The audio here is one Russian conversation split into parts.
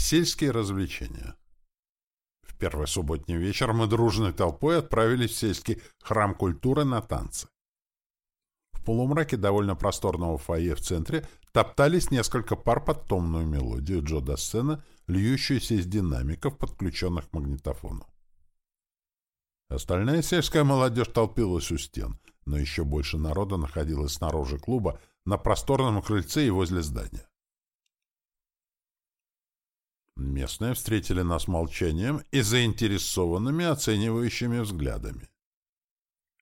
Сельские развлечения. В первый субботний вечер мы дружной толпой отправились в сельский храм культуры на танцы. В полумраке довольно просторного фойе в центре топтались несколько пар под томную мелодию Джо Дассена, льющуюся из динамиков, подключенных к магнитофону. Остальная сельская молодежь толпилась у стен, но еще больше народа находилось снаружи клуба, на просторном крыльце и возле здания. Местные встретили нас молчанием и заинтересованными оценивающими взглядами.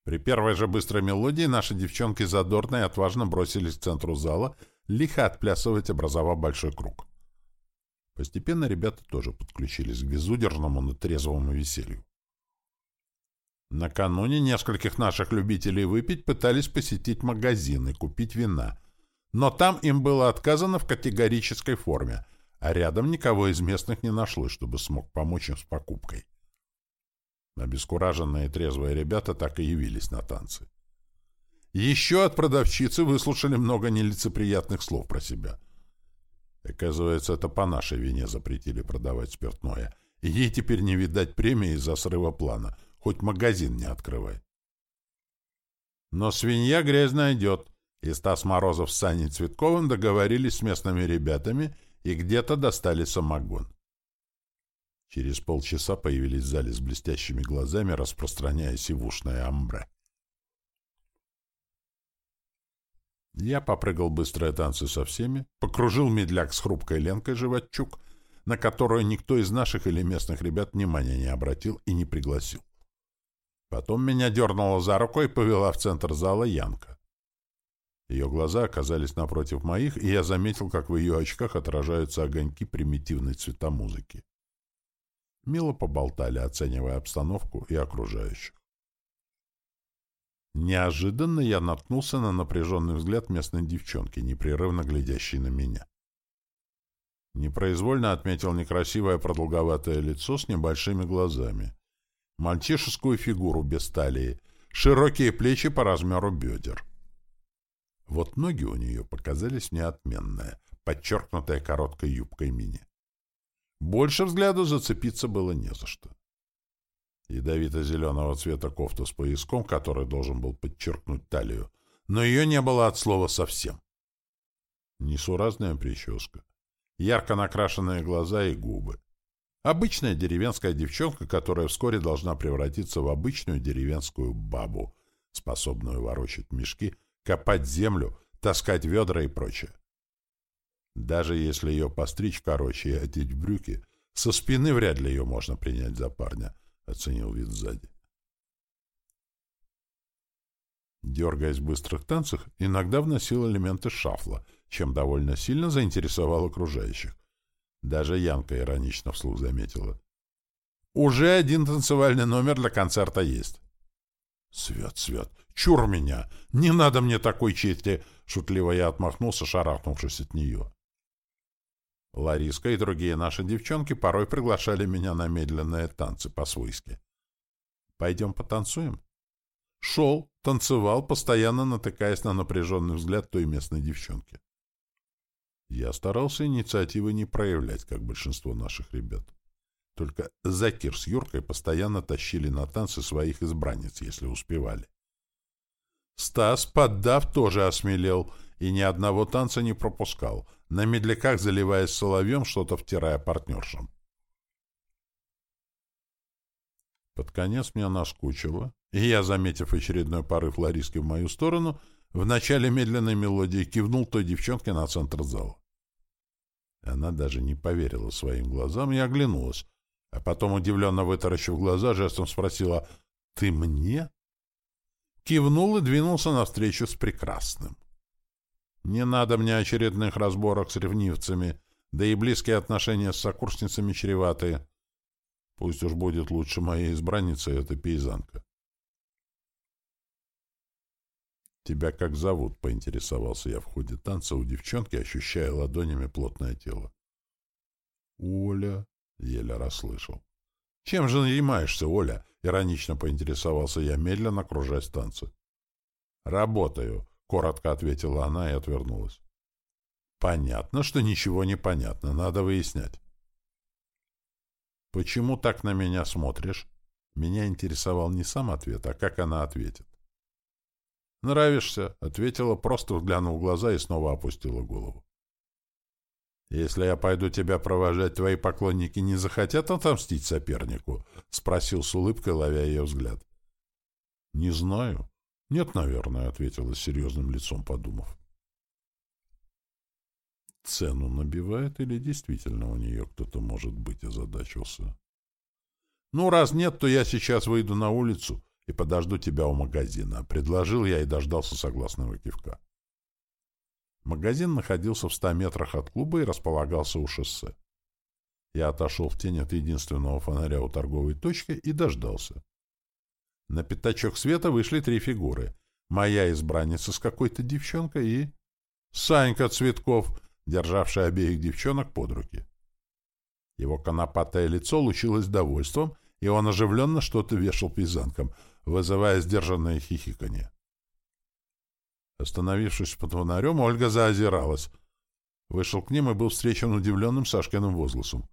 При первой же быстрой мелодии наши девчонки задорно и отважно бросились к центру зала, лихо отплясывать, образовав большой круг. Постепенно ребята тоже подключились к безудержному, но трезвому веселью. Накануне нескольких наших любителей выпить пытались посетить магазин и купить вина, но там им было отказано в категорической форме — а рядом никого из местных не нашлось, чтобы смог помочь им с покупкой. Обескураженные трезвые ребята так и явились на танцы. Еще от продавщицы выслушали много нелицеприятных слов про себя. Оказывается, это по нашей вине запретили продавать спиртное, и ей теперь не видать премии из-за срыва плана, хоть магазин не открывай. Но свинья грязь найдет, и Стас Морозов с Саней Цветковым договорились с местными ребятами — и где-то достали самогон. Через полчаса появились в зале с блестящими глазами, распространяя сивушное амбре. Я попрыгал быстрые танцы со всеми, покружил медляк с хрупкой Ленкой Животчук, на которую никто из наших или местных ребят внимания не обратил и не пригласил. Потом меня дернула за руку и повела в центр зала Янка. Ее глаза оказались напротив моих, и я заметил, как в ее очках отражаются огоньки примитивной цветомузыки. Мило поболтали, оценивая обстановку и окружающих. Неожиданно я наткнулся на напряженный взгляд местной девчонки, непрерывно глядящей на меня. Непроизвольно отметил некрасивое продолговатое лицо с небольшими глазами, мальчишескую фигуру без талии, широкие плечи по размеру бедер. Вот ноги у нее показались мне отменные, подчеркнутые короткой юбкой мини. Больше взгляду зацепиться было не за что. Ядовито-зеленого цвета кофта с пояском, который должен был подчеркнуть талию, но ее не было от слова совсем. Несуразная прическа, ярко накрашенные глаза и губы. Обычная деревенская девчонка, которая вскоре должна превратиться в обычную деревенскую бабу, способную ворочать мешки копать землю, таскать ведра и прочее. Даже если ее постричь короче и одеть в брюки, со спины вряд ли ее можно принять за парня, — оценил вид сзади. Дергаясь в быстрых танцах, иногда вносил элементы шафла, чем довольно сильно заинтересовал окружающих. Даже Янка иронично вслух заметила. «Уже один танцевальный номер для концерта есть». «Свет, свет, чур меня! Не надо мне такой чести!» Шутливо я отмахнулся, шарахнувшись от нее. Лариска и другие наши девчонки порой приглашали меня на медленные танцы по-свойски. «Пойдем потанцуем?» Шел, танцевал, постоянно натыкаясь на напряженный взгляд той местной девчонки. Я старался инициативы не проявлять, как большинство наших ребят. Только Закир с Юркой постоянно тащили на танцы своих избранниц, если успевали. Стас, поддав, тоже осмелел и ни одного танца не пропускал, на медляках заливаясь соловьем, что-то втирая партнершам. Под конец меня наскучило, и я, заметив очередной порыв Лариски в мою сторону, в начале медленной мелодии кивнул той девчонке на центр зала. Она даже не поверила своим глазам и оглянулась, а потом, удивленно вытаращив глаза, жестом спросила «Ты мне?» Кивнул и двинулся навстречу с прекрасным. «Не надо мне очередных разборок с ревнивцами, да и близкие отношения с сокурсницами чреватые. Пусть уж будет лучше моей избранницей эта пейзанка». «Тебя как зовут?» — поинтересовался я в ходе танца у девчонки, ощущая ладонями плотное тело. «Оля», — еле расслышал. «Чем же занимаешься, Оля?» — иронично поинтересовался я, медленно кружась танцы. «Работаю», — коротко ответила она и отвернулась. «Понятно, что ничего не понятно. Надо выяснять». Почему так на меня смотришь? Меня интересовал не сам ответ, а как она ответит. «Нравишься», — ответила, просто взглянув в глаза и снова опустила голову. «Если я пойду тебя провожать, твои поклонники не захотят отомстить сопернику?» — спросил с улыбкой, ловя ее взгляд. «Не знаю. Нет, наверное», — ответила с серьезным лицом, подумав. Цену набивает или действительно у нее кто-то может быть озадачился? «Ну, раз нет, то я сейчас выйду на улицу и подожду тебя у магазина», — предложил я и дождался согласного кивка. Магазин находился в ста метрах от клуба и располагался у шоссе. Я отошел в тень от единственного фонаря у торговой точки и дождался. На пятачок света вышли три фигуры. Моя избранница с какой-то девчонкой и... Санька Цветков, державший обеих девчонок под руки. Его конопатое лицо лучилось довольством, и он оживленно что-то вешал пейзанкам, вызывая сдержанное хихиканье. Остановившись под фонарем, Ольга заозиралась. Вышел к ним и был встречен удивленным Сашкиным возгласом.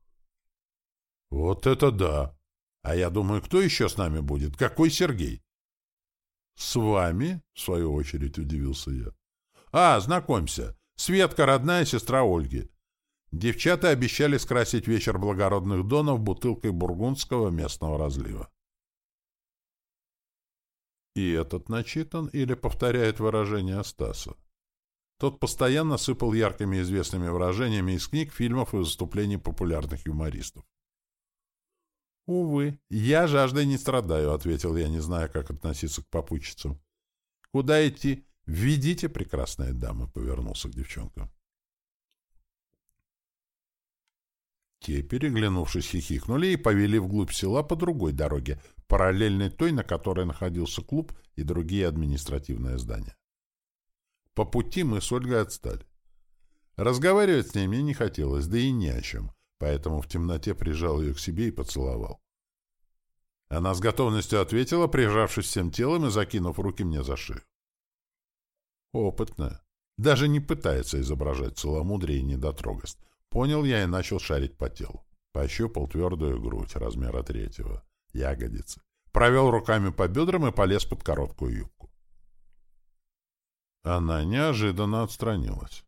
— Вот это да! А я думаю, кто еще с нами будет? Какой Сергей? — С вами? — в свою очередь удивился я. — А, знакомься. Светка, родная сестра Ольги. Девчата обещали скрасить вечер благородных донов бутылкой бургундского местного разлива. И этот начитан или повторяет выражение Стаса? Тот постоянно сыпал яркими известными выражениями из книг, фильмов и выступлений популярных юмористов. «Увы, я жаждой не страдаю», — ответил я, не зная, как относиться к попутчицам. «Куда идти? Ведите, прекрасная дама», — повернулся к девчонкам. Те, переглянувшись, хихикнули и повели вглубь села по другой дороге, параллельной той, на которой находился клуб и другие административные здания. По пути мы с Ольгой отстали. Разговаривать с ней мне не хотелось, да и не о чем, поэтому в темноте прижал ее к себе и поцеловал. Она с готовностью ответила, прижавшись всем телом и закинув руки мне за шею. Опытная. Даже не пытается изображать целомудрие и недотрогость. Понял я и начал шарить по телу. Пощупал твердую грудь размера третьего ягодицы. Провел руками по бедрам и полез под короткую юбку. Она неожиданно отстранилась.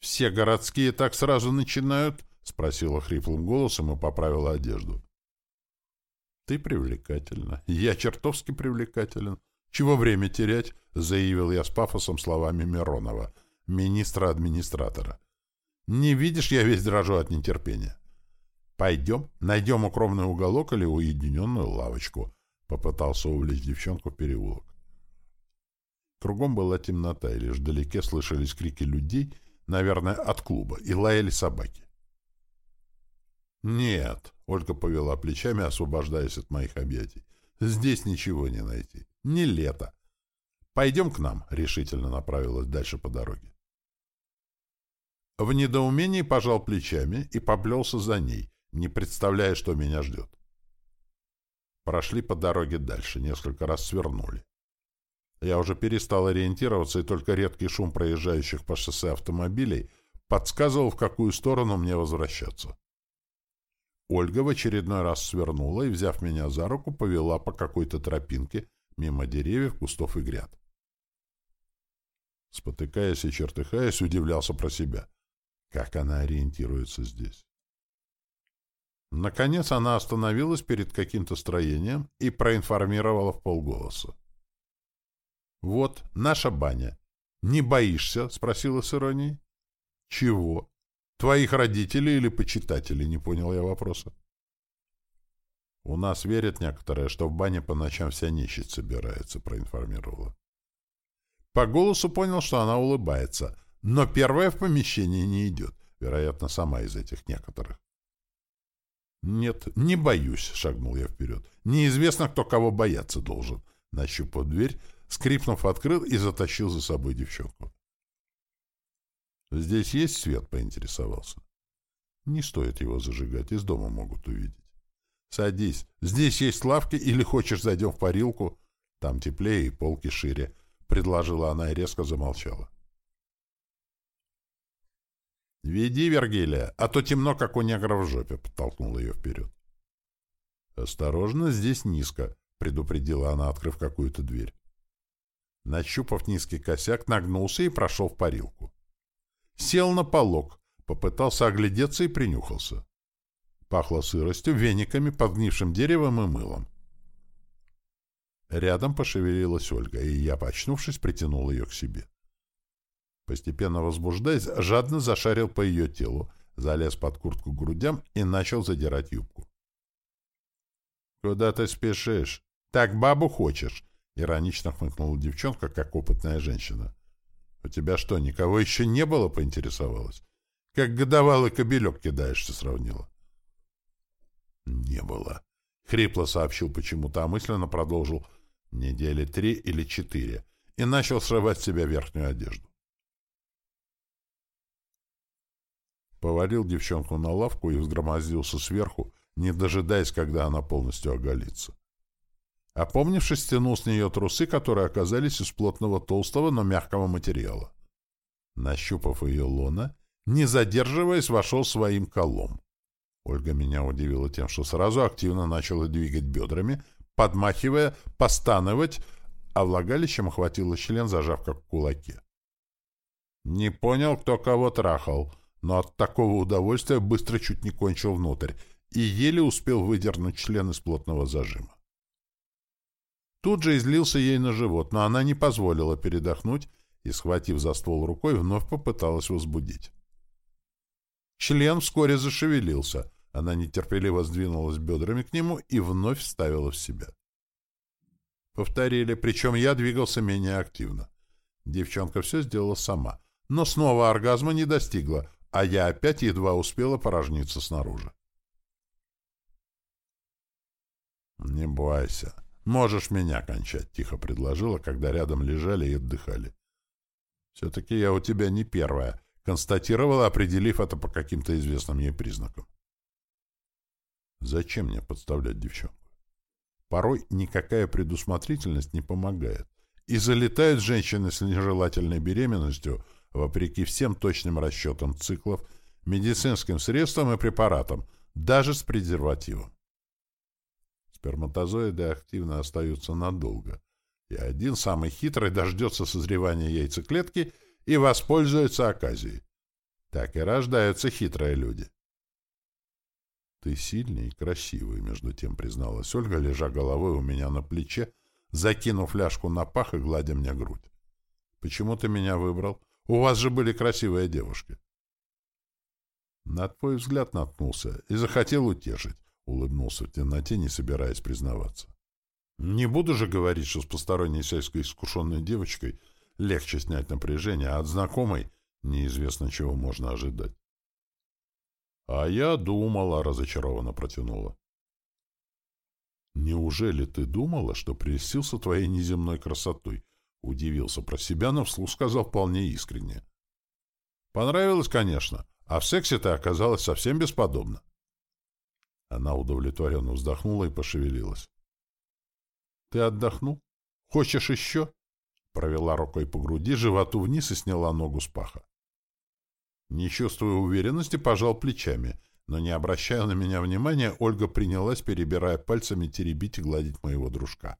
«Все городские так сразу начинают?» — спросила хриплым голосом и поправила одежду. «Ты привлекательна. Я чертовски привлекателен. Чего время терять?» — заявил я с пафосом словами Миронова, министра-администратора. «Не видишь, я весь дрожу от нетерпения». «Пойдем, найдем укромный уголок или уединенную лавочку», — попытался увлечь девчонку в переулок. Кругом была темнота, и лишь вдалеке слышались крики людей, наверное, от клуба, и лаяли собаки. «Нет», — Ольга повела плечами, освобождаясь от моих объятий, — «здесь ничего не найти. Не лето. Пойдем к нам», — решительно направилась дальше по дороге. В недоумении пожал плечами и поплелся за ней, не представляя, что меня ждет. Прошли по дороге дальше, несколько раз свернули. Я уже перестал ориентироваться, и только редкий шум проезжающих по шоссе автомобилей подсказывал, в какую сторону мне возвращаться. Ольга в очередной раз свернула и, взяв меня за руку, повела по какой-то тропинке мимо деревьев, кустов и гряд. Спотыкаясь и чертыхаясь, удивлялся про себя. Как она ориентируется здесь? Наконец она остановилась перед каким-то строением и проинформировала в полголоса. «Вот, наша баня. Не боишься?» — спросила с иронией. «Чего? Твоих родителей или почитателей?» — не понял я вопроса. «У нас верят некоторые, что в бане по ночам вся нищить собирается», — проинформировала. По голосу понял, что она улыбается, но первая в помещении не идет, вероятно, сама из этих некоторых. «Нет, не боюсь», — шагнул я вперед. «Неизвестно, кто кого бояться должен». Нащупав дверь, скрипнув, открыл и затащил за собой девчонку. «Здесь есть свет?» — поинтересовался. «Не стоит его зажигать, из дома могут увидеть». «Садись. Здесь есть лавки, или хочешь зайдем в парилку? Там теплее и полки шире», — предложила она и резко замолчала. «Веди, Вергилия, а то темно, как у негра в жопе», — подтолкнул ее вперед. «Осторожно, здесь низко», — предупредила она, открыв какую-то дверь. Нащупав низкий косяк, нагнулся и прошел в парилку. Сел на полок, попытался оглядеться и принюхался. Пахло сыростью, вениками, подгнившим деревом и мылом. Рядом пошевелилась Ольга, и я, почнувшись, притянул ее к себе. Постепенно возбуждаясь, жадно зашарил по ее телу, залез под куртку к грудям и начал задирать юбку. «Куда ты спешишь? Так бабу хочешь?» — иронично хмыкнула девчонка, как опытная женщина. «У тебя что, никого еще не было?» — поинтересовалась. «Как годовалый кобелек кидаешься», — сравнила. «Не было», — хрипло сообщил почему-то, а мысленно продолжил недели три или четыре и начал срывать с себя верхнюю одежду. Повалил девчонку на лавку и взгромоздился сверху, не дожидаясь, когда она полностью оголится. Опомнившись, стянул с нее трусы, которые оказались из плотного толстого, но мягкого материала. Нащупав ее лона, не задерживаясь, вошел своим колом. Ольга меня удивила тем, что сразу активно начала двигать бедрами, подмахивая, постановать, а влагалищем охватила член, зажав как в кулаке. Не понял, кто кого трахал — но от такого удовольствия быстро чуть не кончил внутрь и еле успел выдернуть член из плотного зажима. Тут же излился ей на живот, но она не позволила передохнуть и, схватив за ствол рукой, вновь попыталась возбудить. Член вскоре зашевелился. Она нетерпеливо сдвинулась бедрами к нему и вновь вставила в себя. Повторили, причем я двигался менее активно. Девчонка все сделала сама, но снова оргазма не достигла, а я опять едва успела порожниться снаружи. «Не бойся. Можешь меня кончать», — тихо предложила, когда рядом лежали и отдыхали. «Все-таки я у тебя не первая», — констатировала, определив это по каким-то известным ей признакам. «Зачем мне подставлять девчонку? Порой никакая предусмотрительность не помогает, и залетают женщины с нежелательной беременностью — вопреки всем точным расчетам циклов, медицинским средствам и препаратам, даже с презервативом. Сперматозоиды активно остаются надолго, и один самый хитрый дождется созревания яйцеклетки и воспользуется оказией. Так и рождаются хитрые люди. «Ты сильный и красивый», — между тем призналась Ольга, лежа головой у меня на плече, закинув фляжку на пах и гладя мне грудь. «Почему ты меня выбрал? У вас же были красивые девушки. На твой взгляд наткнулся и захотел утешить, улыбнулся в темноте, не собираясь признаваться. Не буду же говорить, что с посторонней сельской искушенной девочкой легче снять напряжение, а от знакомой неизвестно, чего можно ожидать. — А я думала, — разочарованно протянула. — Неужели ты думала, что прельстился твоей неземной красотой? Удивился про себя, но вслух сказал вполне искренне. Понравилось, конечно, а в сексе ты оказалась совсем бесподобна. Она удовлетворенно вздохнула и пошевелилась. — Ты отдохнул? Хочешь еще? Провела рукой по груди, животу вниз и сняла ногу с паха. Не чувствуя уверенности, пожал плечами, но, не обращая на меня внимания, Ольга принялась, перебирая пальцами, теребить и гладить моего дружка.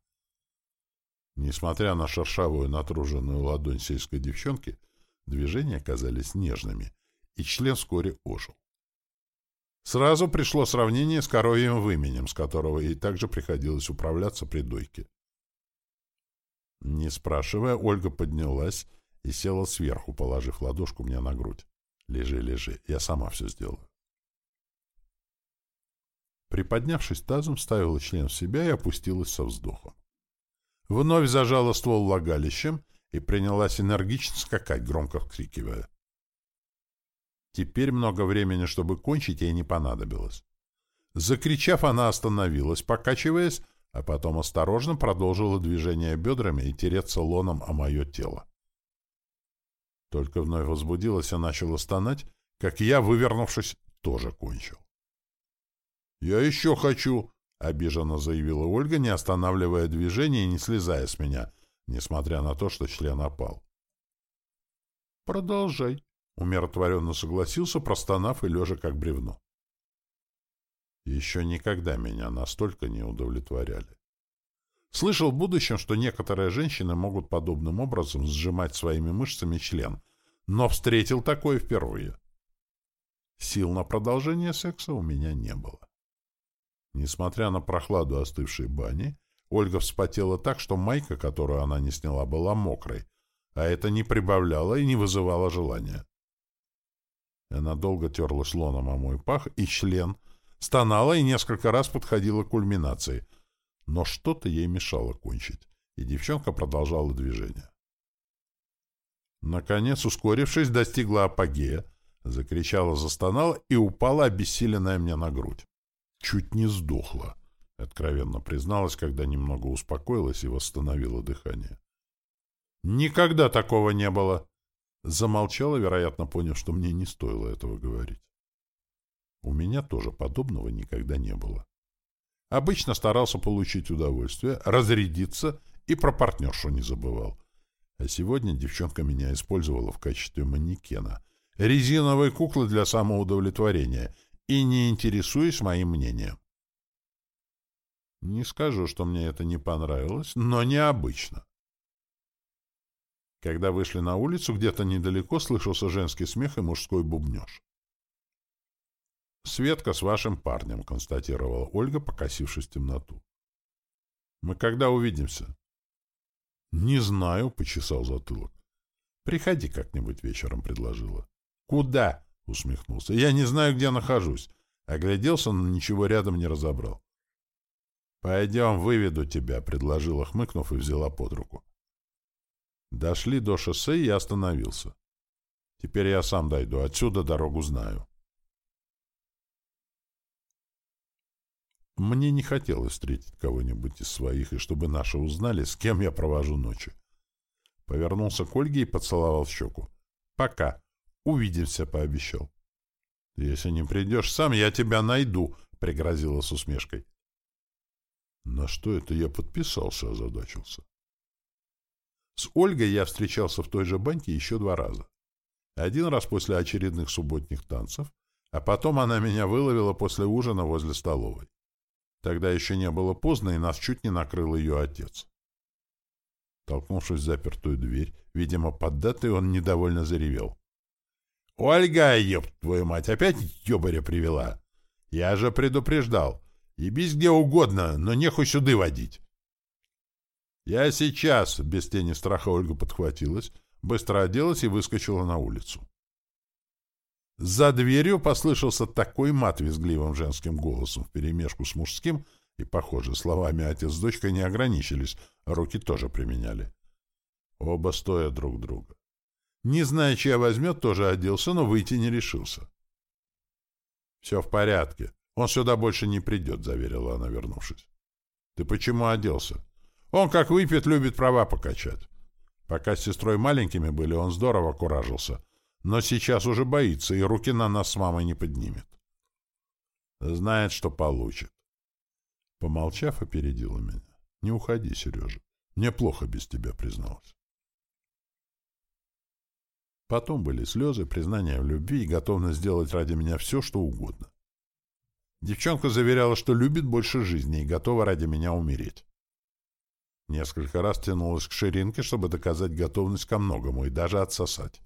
Несмотря на шершавую натруженную ладонь сельской девчонки, движения казались нежными, и член вскоре ожил. Сразу пришло сравнение с коровьим выменем, с которого ей также приходилось управляться при дойке. Не спрашивая, Ольга поднялась и села сверху, положив ладошку мне на грудь. «Лежи, лежи, я сама все сделаю». Приподнявшись тазом, ставила член в себя и опустилась со вздохом вновь зажала ствол влагалищем и принялась энергично скакать, громко вкрикивая. Теперь много времени, чтобы кончить, ей не понадобилось. Закричав, она остановилась, покачиваясь, а потом осторожно продолжила движение бедрами и тереться лоном о мое тело. Только вновь возбудилась и начала стонать, как я, вывернувшись, тоже кончил. «Я еще хочу!» — обиженно заявила Ольга, не останавливая движение и не слезая с меня, несмотря на то, что член опал. «Продолжай», Умиротворенно согласился, простонав и лежа как бревно. Еще никогда меня настолько не удовлетворяли. Слышал в будущем, что некоторые женщины могут подобным образом сжимать своими мышцами член, но встретил такое впервые. Сил на продолжение секса у меня не было. Несмотря на прохладу остывшей бани, Ольга вспотела так, что майка, которую она не сняла, была мокрой, а это не прибавляло и не вызывало желания. Она долго терла шлоном о мой пах и член, стонала и несколько раз подходила к кульминации, но что-то ей мешало кончить, и девчонка продолжала движение. Наконец, ускорившись, достигла апогея, закричала, застонала и упала, обессиленная мне на грудь. Чуть не сдохла, откровенно призналась, когда немного успокоилась и восстановила дыхание. Никогда такого не было. Замолчала, вероятно, поняв, что мне не стоило этого говорить. У меня тоже подобного никогда не было. Обычно старался получить удовольствие, разрядиться и про партнершу не забывал. А сегодня девчонка меня использовала в качестве манекена, резиновой куклы для самоудовлетворения и не интересуясь моим мнением. Не скажу, что мне это не понравилось, но необычно. Когда вышли на улицу, где-то недалеко слышался женский смех и мужской бубнеж. «Светка с вашим парнем», — констатировала Ольга, покосившись в темноту. «Мы когда увидимся?» «Не знаю», — почесал затылок. «Приходи как-нибудь вечером», — предложила. «Куда?» — усмехнулся. «Я не знаю, где нахожусь». Огляделся, но ничего рядом не разобрал. «Пойдем, выведу тебя», — предложила, хмыкнув, и взяла под руку. Дошли до шоссе, и я остановился. Теперь я сам дойду, отсюда дорогу знаю. Мне не хотелось встретить кого-нибудь из своих, и чтобы наши узнали, с кем я провожу ночи. Повернулся к Ольге и поцеловал щеку. «Пока. Увидимся», — пообещал. «Если не придешь сам, я тебя найду», — пригрозила с усмешкой. На что это я подписался, озадачился. С Ольгой я встречался в той же баньке еще два раза. Один раз после очередных субботних танцев, а потом она меня выловила после ужина возле столовой. Тогда еще не было поздно, и нас чуть не накрыл ее отец. Толкнувшись в запертую дверь, видимо, поддатый, он недовольно заревел. — Ольга, ёб твою мать, опять ёбаря привела! Я же предупреждал. Ебись где угодно, но нехуй сюда водить. «Я сейчас!» — без тени страха Ольга подхватилась, быстро оделась и выскочила на улицу. За дверью послышался такой мат визгливым женским голосом вперемешку с мужским, и, похоже, словами отец с дочкой не ограничились, руки тоже применяли. Оба стоя друг друга. Не зная, чья возьмет, тоже оделся, но выйти не решился. «Все в порядке. Он сюда больше не придет», — заверила она, вернувшись. «Ты почему оделся?» «Он, как выпьет, любит права покачать. Пока с сестрой маленькими были, он здорово куражился» но сейчас уже боится и руки на нас с мамой не поднимет. Знает, что получит. Помолчав, опередила меня. Не уходи, Сережа. Мне плохо без тебя, призналась. Потом были слезы, признание в любви и готовность сделать ради меня все, что угодно. Девчонка заверяла, что любит больше жизни и готова ради меня умереть. Несколько раз тянулась к ширинке, чтобы доказать готовность ко многому и даже отсосать.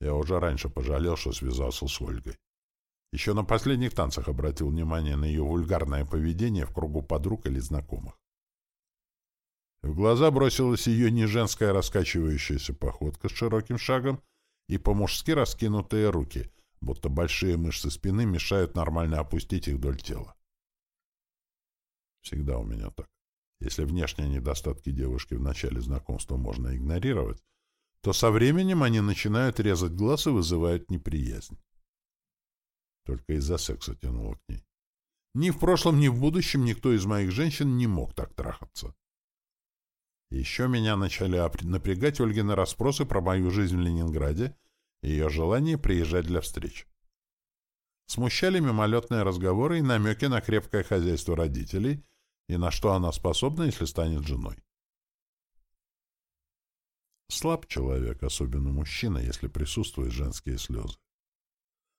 Я уже раньше пожалел, что связался с Ольгой. Еще на последних танцах обратил внимание на ее вульгарное поведение в кругу подруг или знакомых. В глаза бросилась ее неженская раскачивающаяся походка с широким шагом и по-мужски раскинутые руки, будто большие мышцы спины мешают нормально опустить их вдоль тела. Всегда у меня так. Если внешние недостатки девушки в начале знакомства можно игнорировать, то со временем они начинают резать глаз и вызывают неприязнь. Только из-за секса тянуло к ней. Ни в прошлом, ни в будущем никто из моих женщин не мог так трахаться. Еще меня начали напрягать Ольгины расспросы про мою жизнь в Ленинграде и ее желание приезжать для встреч. Смущали мимолетные разговоры и намеки на крепкое хозяйство родителей и на что она способна, если станет женой. Слаб человек, особенно мужчина, если присутствуют женские слезы.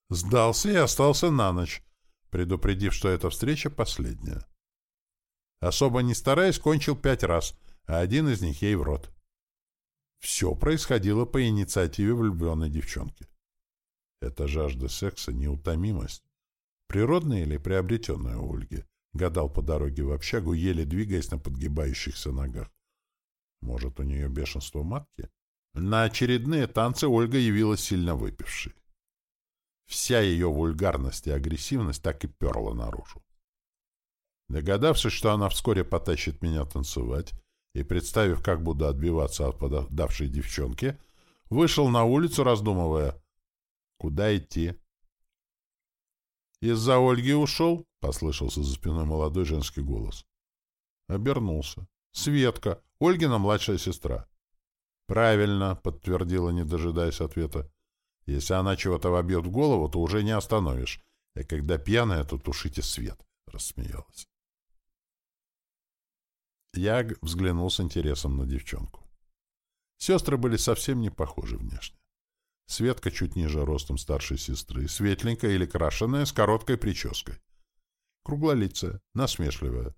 Сдался и остался на ночь, предупредив, что эта встреча последняя. Особо не стараясь, кончил пять раз, а один из них ей в рот. Все происходило по инициативе влюбленной девчонки. Это жажда секса, неутомимость. Природная или приобретенная у Ольги? Гадал по дороге в общагу, еле двигаясь на подгибающихся ногах. Может, у нее бешенство матки? На очередные танцы Ольга явилась сильно выпившей. Вся ее вульгарность и агрессивность так и перла наружу. Догадавшись, что она вскоре потащит меня танцевать, и представив, как буду отбиваться от подавшей девчонки, вышел на улицу, раздумывая, куда идти. «Из-за Ольги ушел?» — послышался за спиной молодой женский голос. Обернулся. «Светка, Ольгина младшая сестра». «Правильно», — подтвердила, не дожидаясь ответа. «Если она чего-то вобьет в голову, то уже не остановишь. И когда пьяная, то тушите свет», — рассмеялась. Я взглянул с интересом на девчонку. Сестры были совсем не похожи внешне. Светка чуть ниже ростом старшей сестры, светленькая или крашеная, с короткой прической. Круглолицая, насмешливая.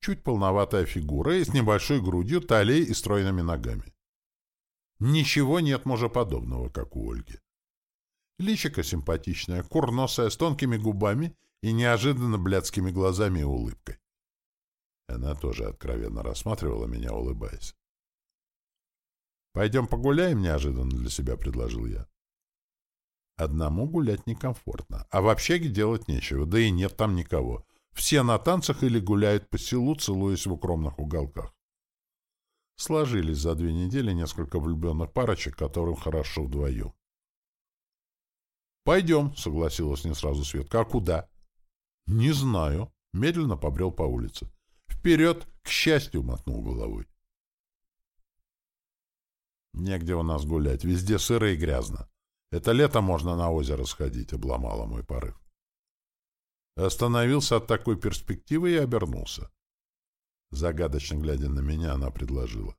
Чуть полноватая фигура и с небольшой грудью, талией и стройными ногами. Ничего нет мужеподобного, как у Ольги. Личико симпатичное, курносое, с тонкими губами и неожиданно блядскими глазами и улыбкой. Она тоже откровенно рассматривала меня, улыбаясь. «Пойдем погуляем?» — неожиданно для себя предложил я. Одному гулять некомфортно, а в общаге делать нечего, да и нет там никого. Все на танцах или гуляют по селу, целуясь в укромных уголках. Сложились за две недели несколько влюбленных парочек, которым хорошо вдвоем. «Пойдем», — согласилась не сразу Светка. «А куда?» «Не знаю». Медленно побрел по улице. Вперед, к счастью, мотнул головой. Негде у нас гулять, везде сыро и грязно. Это лето можно на озеро сходить, обломало мой порыв. Остановился от такой перспективы и обернулся. Загадочно глядя на меня, она предложила.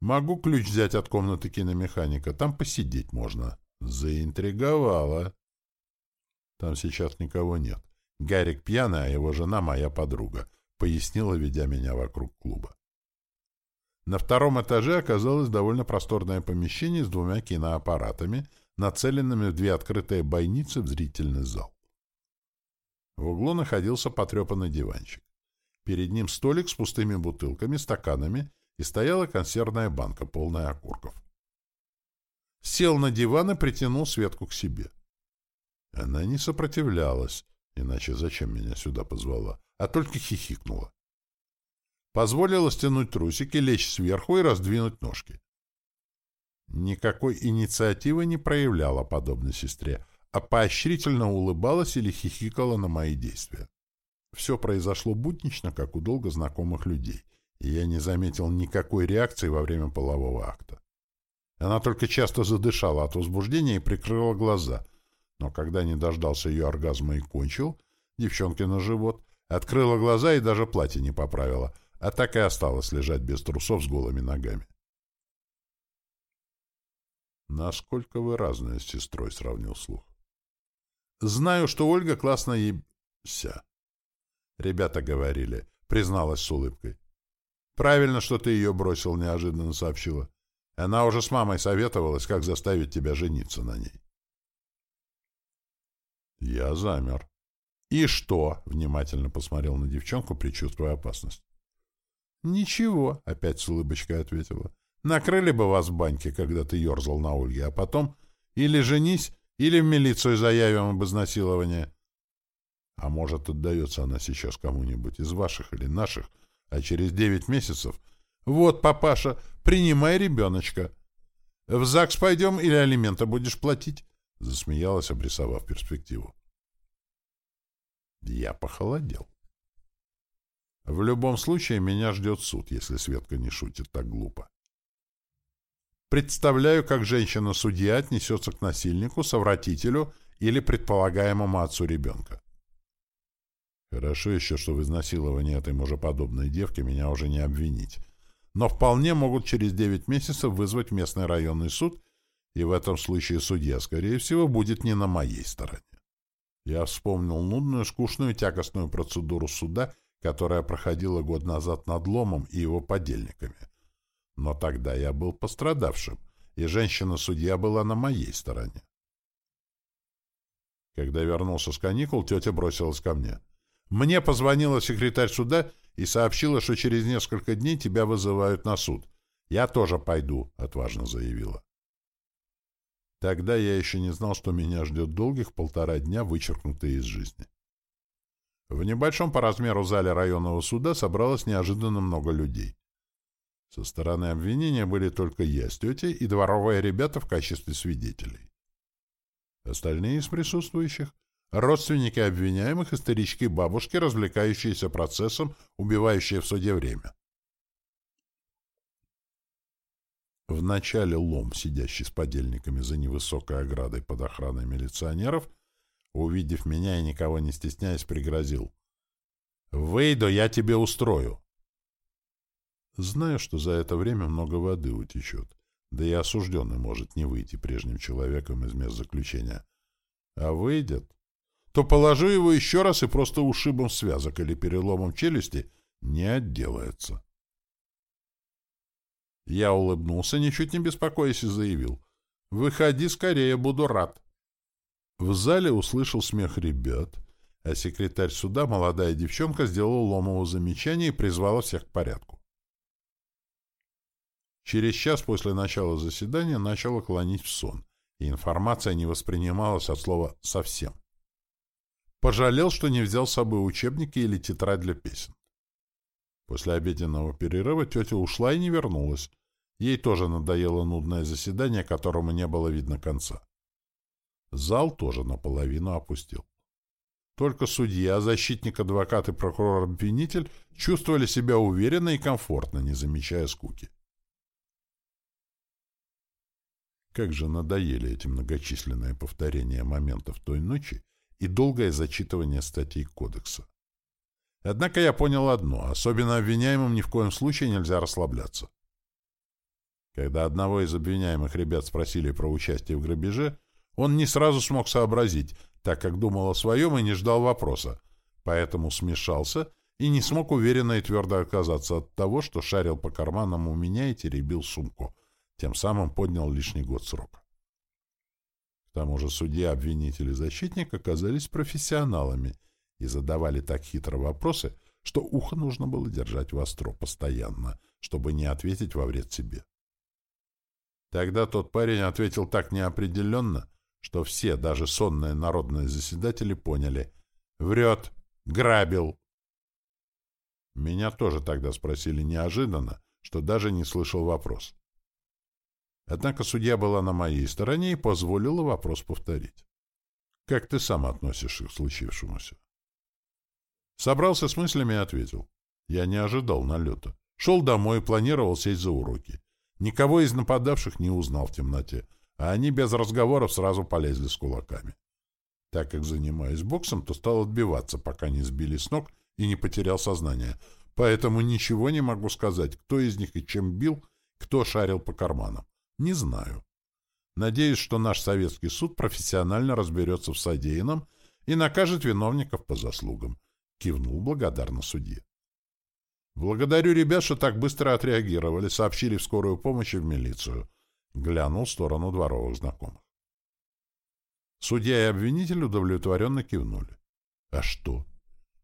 «Могу ключ взять от комнаты киномеханика, там посидеть можно». Заинтриговала. Там сейчас никого нет. Гарик пьяный, а его жена моя подруга. — пояснила, ведя меня вокруг клуба. На втором этаже оказалось довольно просторное помещение с двумя киноаппаратами, нацеленными в две открытые бойницы в зрительный зал. В углу находился потрепанный диванчик. Перед ним столик с пустыми бутылками, стаканами, и стояла консервная банка, полная окурков. Сел на диван и притянул Светку к себе. Она не сопротивлялась, иначе зачем меня сюда позвала? А только хихикнула. Позволила стянуть трусики, лечь сверху и раздвинуть ножки. Никакой инициативы не проявляла подобной сестре, а поощрительно улыбалась или хихикала на мои действия. Все произошло буднично, как у долго знакомых людей, и я не заметил никакой реакции во время полового акта. Она только часто задышала от возбуждения и прикрыла глаза, но когда не дождался ее оргазма и кончил, девчонки на живот, Открыла глаза и даже платье не поправила, а так и осталась лежать без трусов с голыми ногами. «Насколько вы разные с сестрой?» — сравнил слух. «Знаю, что Ольга классно ебся». Ребята говорили, призналась с улыбкой. «Правильно, что ты ее бросил», — неожиданно сообщила. Она уже с мамой советовалась, как заставить тебя жениться на ней. Я замер. «И что?» — внимательно посмотрел на девчонку, предчувствуя опасность. «Ничего», — опять с улыбочкой ответила. «Накрыли бы вас в баньке, когда ты ерзал на Ольге, а потом или женись, или в милицию заявим об изнасиловании». «А может, отдается она сейчас кому-нибудь из ваших или наших, а через девять месяцев...» «Вот, папаша, принимай ребеночка. В ЗАГС пойдем или алименты будешь платить?» Засмеялась, обрисовав перспективу. Я похолодел. В любом случае, меня ждет суд, если Светка не шутит так глупо. Представляю, как женщина-судья отнесется к насильнику, совратителю или предполагаемому отцу ребенка. Хорошо еще, что в изнасиловании этой мужеподобной девки меня уже не обвинить. но вполне могут через 9 месяцев вызвать местный районный суд, и в этом случае судья, скорее всего, будет не на моей стороне. Я вспомнил нудную, скучную, тягостную процедуру суда, которая проходила год назад над Ломом и его подельниками. Но тогда я был пострадавшим, и женщина-судья была на моей стороне. Когда вернулся с каникул, тетя бросилась ко мне. «Мне позвонила секретарь суда и сообщила, что через несколько дней тебя вызывают на суд. Я тоже пойду», — отважно заявила. Тогда я еще не знал, что меня ждет долгих полтора дня, вычеркнутые из жизни. В небольшом по размеру зале районного суда собралось неожиданно много людей. Со стороны обвинения были только я с тетей и дворовые ребята в качестве свидетелей. Остальные из присутствующих — родственники обвиняемых и старички-бабушки, развлекающиеся процессом, убивающие в суде время. В начале лом, сидящий с подельниками за невысокой оградой под охраной милиционеров, увидев меня и никого не стесняясь, пригрозил. «Выйду, я тебе устрою!» Знаю, что за это время много воды утечет, да и осужденный может не выйти прежним человеком из мест заключения. А выйдет, то положу его еще раз и просто ушибом связок или переломом челюсти не отделается. Я улыбнулся, ничуть не беспокоясь, и заявил. «Выходи скорее, буду рад». В зале услышал смех ребят, а секретарь суда, молодая девчонка, сделала Ломову замечание и призвала всех к порядку. Через час после начала заседания начало клонить в сон, и информация не воспринималась от слова «совсем». Пожалел, что не взял с собой учебники или тетрадь для песен. После обеденного перерыва тетя ушла и не вернулась. Ей тоже надоело нудное заседание, которому не было видно конца. Зал тоже наполовину опустил. Только судья, защитник, адвокат и прокурор-обвинитель чувствовали себя уверенно и комфортно, не замечая скуки. Как же надоели эти многочисленные повторения моментов той ночи и долгое зачитывание статей кодекса. Однако я понял одно. Особенно обвиняемым ни в коем случае нельзя расслабляться. Когда одного из обвиняемых ребят спросили про участие в грабеже, он не сразу смог сообразить, так как думал о своем и не ждал вопроса, поэтому смешался и не смог уверенно и твердо отказаться от того, что шарил по карманам у меня и теребил сумку, тем самым поднял лишний год срока. К тому же судья, обвинитель и защитник оказались профессионалами и задавали так хитро вопросы, что ухо нужно было держать востро постоянно, чтобы не ответить во вред себе. Тогда тот парень ответил так неопределенно, что все, даже сонные народные заседатели, поняли. Врет, грабил. Меня тоже тогда спросили неожиданно, что даже не слышал вопрос. Однако судья была на моей стороне и позволила вопрос повторить. Как ты сам относишься к случившемуся? Собрался с мыслями и ответил. Я не ожидал налета. Шел домой и планировал сесть за уроки. Никого из нападавших не узнал в темноте, а они без разговоров сразу полезли с кулаками. Так как занимаюсь боксом, то стал отбиваться, пока не сбили с ног и не потерял сознание. Поэтому ничего не могу сказать, кто из них и чем бил, кто шарил по карманам. Не знаю. Надеюсь, что наш советский суд профессионально разберется в содеянном и накажет виновников по заслугам. Кивнул благодарно судье. Благодарю ребят, что так быстро отреагировали, сообщили в скорую помощь и в милицию. Глянул в сторону дворовых знакомых. Судья и обвинитель удовлетворенно кивнули. А что?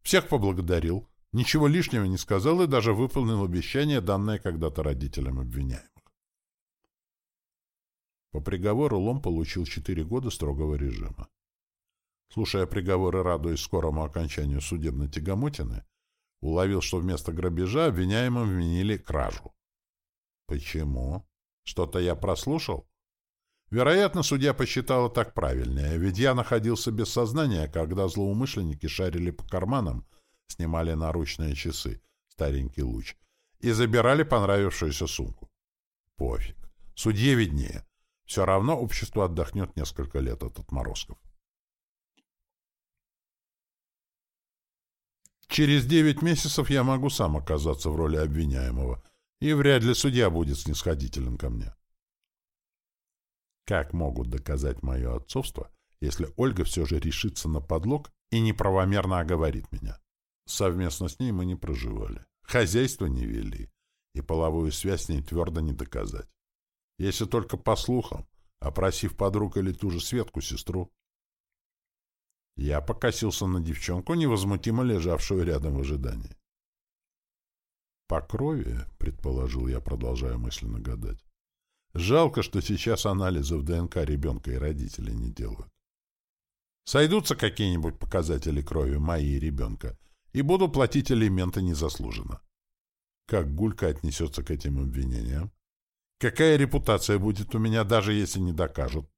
Всех поблагодарил, ничего лишнего не сказал и даже выполнил обещание, данное когда-то родителям обвиняемых. По приговору Лом получил четыре года строгого режима. Слушая приговоры, радуясь скорому окончанию судебной тягомотины, уловил, что вместо грабежа обвиняемым вменили кражу. Почему? Что-то я прослушал? Вероятно, судья посчитала так правильнее, ведь я находился без сознания, когда злоумышленники шарили по карманам, снимали наручные часы, старенький луч, и забирали понравившуюся сумку. Пофиг. Судье виднее. Все равно общество отдохнет несколько лет от отморозков. Через девять месяцев я могу сам оказаться в роли обвиняемого, И вряд ли судья будет снисходителен ко мне. Как могут доказать мое отцовство, если Ольга все же решится на подлог и неправомерно оговорит меня? Совместно с ней мы не проживали, хозяйство не вели, и половую связь с ней твердо не доказать. Если только по слухам, опросив подруг или ту же Светку, сестру. Я покосился на девчонку, невозмутимо лежавшую рядом в ожидании. «По крови», — предположил я, продолжая мысленно гадать. «Жалко, что сейчас анализов ДНК ребенка и родителей не делают. Сойдутся какие-нибудь показатели крови моей и ребенка, и буду платить элементы незаслуженно. Как Гулька отнесется к этим обвинениям? Какая репутация будет у меня, даже если не докажут?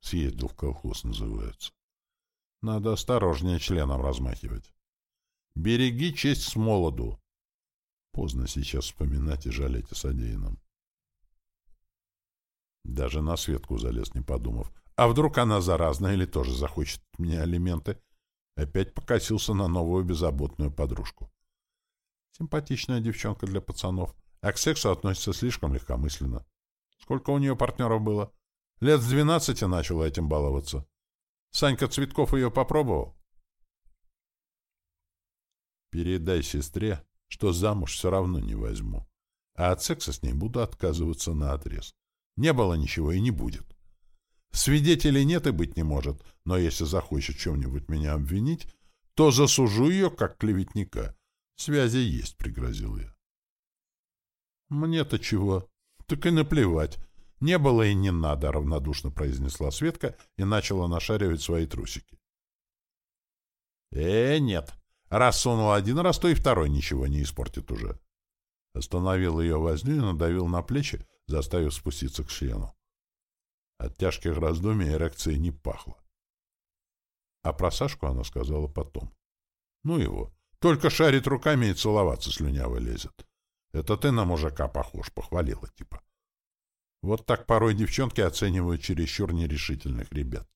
Съездил в колхоз, называется. Надо осторожнее членом размахивать. Береги честь с молоду. Поздно сейчас вспоминать и жалеть о содеянном. Даже на Светку залез, не подумав. А вдруг она заразна или тоже захочет мне алименты? Опять покосился на новую беззаботную подружку. Симпатичная девчонка для пацанов, а к сексу относится слишком легкомысленно. Сколько у нее партнеров было? Лет с двенадцати начала этим баловаться. Санька Цветков ее попробовал? Передай сестре, что замуж все равно не возьму, а от секса с ней буду отказываться на отрез. Не было ничего и не будет. Свидетелей нет и быть не может, но если захочет чем-нибудь меня обвинить, то засужу ее как клеветника. Связи есть, — пригрозил я. Мне-то чего? Так и наплевать. Не было и не надо, — равнодушно произнесла Светка и начала нашаривать свои трусики. Э, нет. Раз сунул один раз, то и второй ничего не испортит уже. Остановил ее возню и надавил на плечи, заставив спуститься к члену. От тяжких раздумий эрекции не пахло. А про Сашку она сказала потом. Ну его. Только шарит руками и целоваться слюняво лезет. Это ты на мужика похож, похвалила типа. Вот так порой девчонки оценивают чересчур нерешительных ребят.